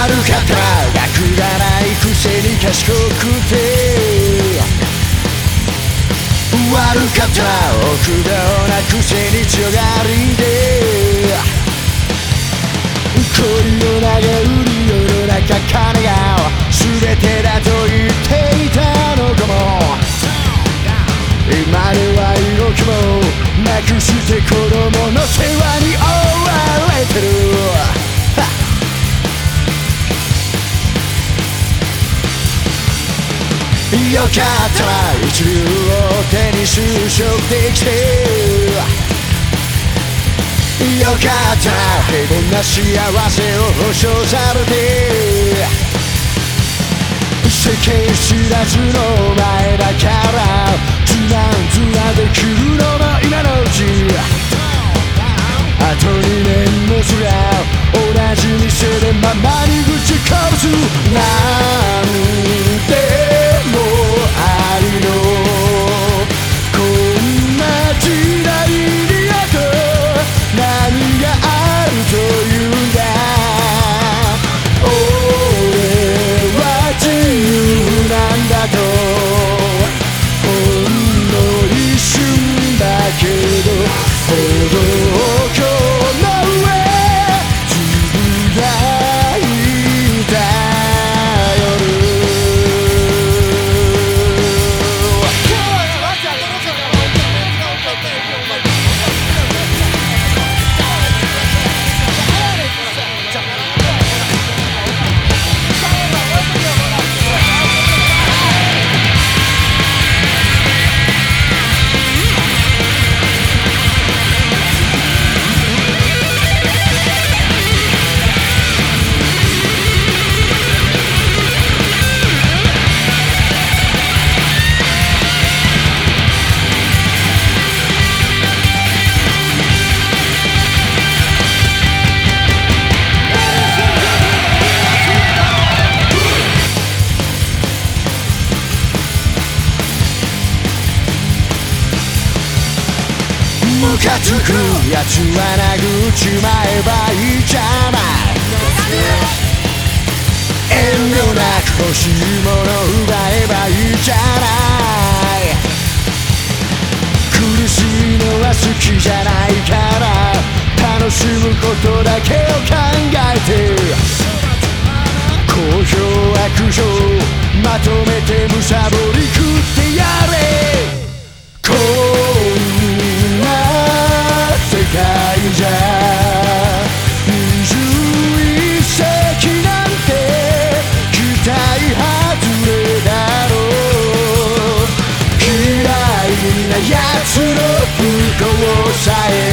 った。らくだないくせに賢くて。悪かった。ら臆病なくせに強がりで。恋を投げ売る世の中金がよかったら一流を手に就職できてよかったら平凡な幸せを保証されて世間知らずの前だからずらんずらでカつくやつは殴っちまえばいいじゃない遠慮なく欲しいもの奪えばいいじゃない。苦しいのは好きじゃないから。shine.